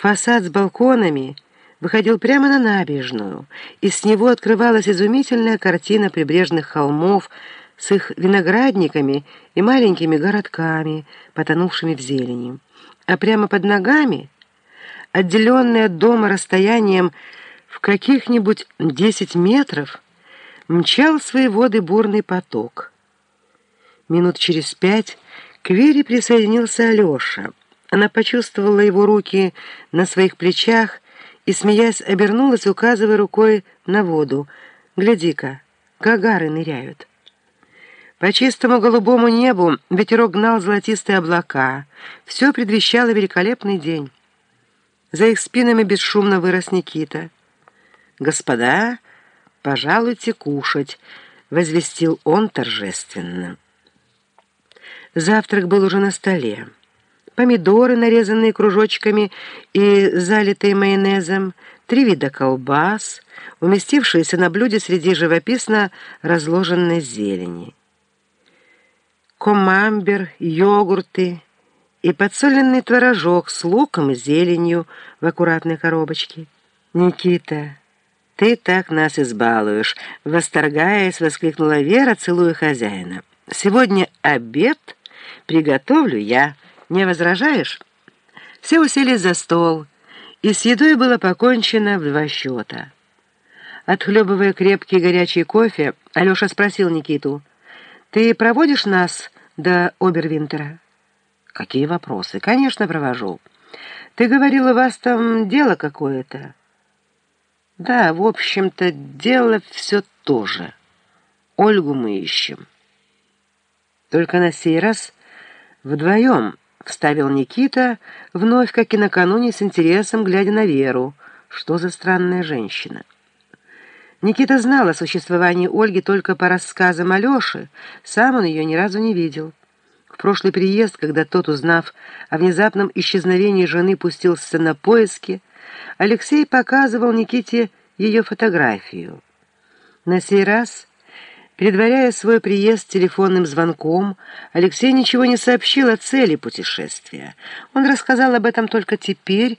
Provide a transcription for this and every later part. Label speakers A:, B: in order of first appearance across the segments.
A: Фасад с балконами выходил прямо на набережную, и с него открывалась изумительная картина прибрежных холмов с их виноградниками и маленькими городками, потонувшими в зелени. А прямо под ногами, отделенные от дома расстоянием в каких-нибудь десять метров, мчал свои воды бурный поток. Минут через пять к Вере присоединился Алеша. Она почувствовала его руки на своих плечах и, смеясь, обернулась, указывая рукой на воду. «Гляди-ка, гагары ныряют». По чистому голубому небу ветерок гнал золотистые облака. Все предвещало великолепный день. За их спинами бесшумно вырос Никита. «Господа, пожалуйте кушать», — возвестил он торжественно. Завтрак был уже на столе. Помидоры, нарезанные кружочками и залитые майонезом, три вида колбас, уместившиеся на блюде среди живописно разложенной зелени. Комамбер, йогурты и подсоленный творожок с луком и зеленью в аккуратной коробочке. «Никита, ты так нас избалуешь!» — восторгаясь, воскликнула Вера, целуя хозяина. «Сегодня обед...» приготовлю я. Не возражаешь?» Все уселись за стол, и с едой было покончено в два счета. Отхлебывая крепкий горячий кофе, Алеша спросил Никиту, «Ты проводишь нас до Обервинтера?» «Какие вопросы?» «Конечно, провожу. Ты говорил, у вас там дело какое-то?» «Да, в общем-то, дело все то же. Ольгу мы ищем». Только на сей раз «Вдвоем», — вставил Никита, вновь, как и накануне, с интересом, глядя на Веру. «Что за странная женщина?» Никита знал о существовании Ольги только по рассказам Алёши, сам он ее ни разу не видел. В прошлый приезд, когда тот, узнав о внезапном исчезновении жены, пустился на поиски, Алексей показывал Никите ее фотографию. На сей раз Предваряя свой приезд телефонным звонком, Алексей ничего не сообщил о цели путешествия. Он рассказал об этом только теперь,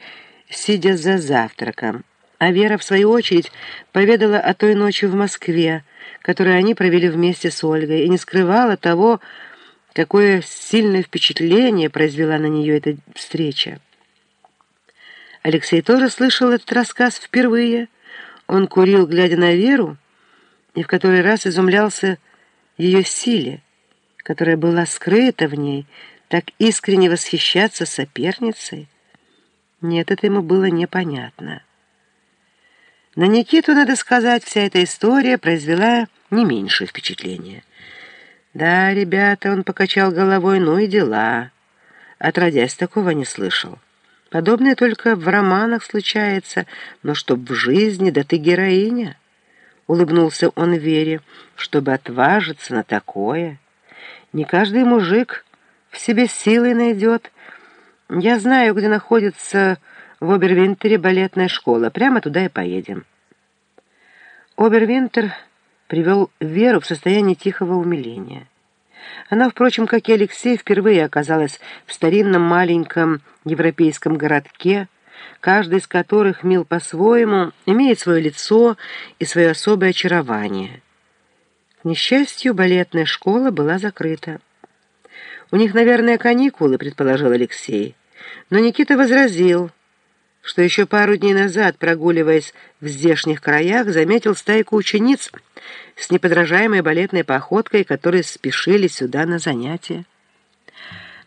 A: сидя за завтраком. А Вера, в свою очередь, поведала о той ночи в Москве, которую они провели вместе с Ольгой, и не скрывала того, какое сильное впечатление произвела на нее эта встреча. Алексей тоже слышал этот рассказ впервые. Он курил, глядя на Веру, и в который раз изумлялся ее силе, которая была скрыта в ней, так искренне восхищаться соперницей. Нет, это ему было непонятно. На Никиту, надо сказать, вся эта история произвела не меньшее впечатление. Да, ребята, он покачал головой, ну и дела. Отродясь, такого не слышал. Подобное только в романах случается, но чтоб в жизни, да ты героиня улыбнулся он Вере, чтобы отважиться на такое. Не каждый мужик в себе силы найдет. Я знаю, где находится в Обервинтере балетная школа. Прямо туда и поедем. Обервинтер привел Веру в состояние тихого умиления. Она, впрочем, как и Алексей, впервые оказалась в старинном маленьком европейском городке, каждый из которых мил по-своему, имеет свое лицо и свое особое очарование. К несчастью, балетная школа была закрыта. «У них, наверное, каникулы», — предположил Алексей. Но Никита возразил, что еще пару дней назад, прогуливаясь в здешних краях, заметил стайку учениц с неподражаемой балетной походкой, которые спешили сюда на занятия.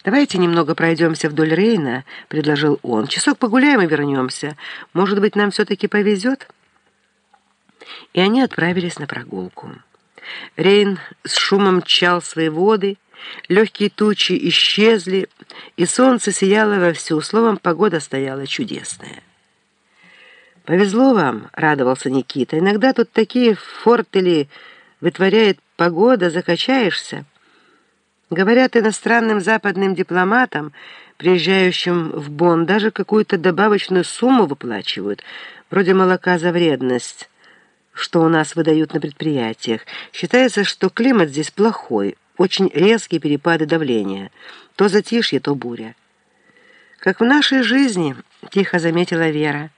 A: «Давайте немного пройдемся вдоль Рейна», — предложил он. «Часок погуляем и вернемся. Может быть, нам все-таки повезет?» И они отправились на прогулку. Рейн с шумом мчал свои воды, легкие тучи исчезли, и солнце сияло вовсю. Словом, погода стояла чудесная. «Повезло вам», — радовался Никита. «Иногда тут такие фортели вытворяет погода, закачаешься». Говорят, иностранным западным дипломатам, приезжающим в Бонн, даже какую-то добавочную сумму выплачивают, вроде молока за вредность, что у нас выдают на предприятиях. Считается, что климат здесь плохой, очень резкие перепады давления, то затишье, то буря. Как в нашей жизни, тихо заметила Вера.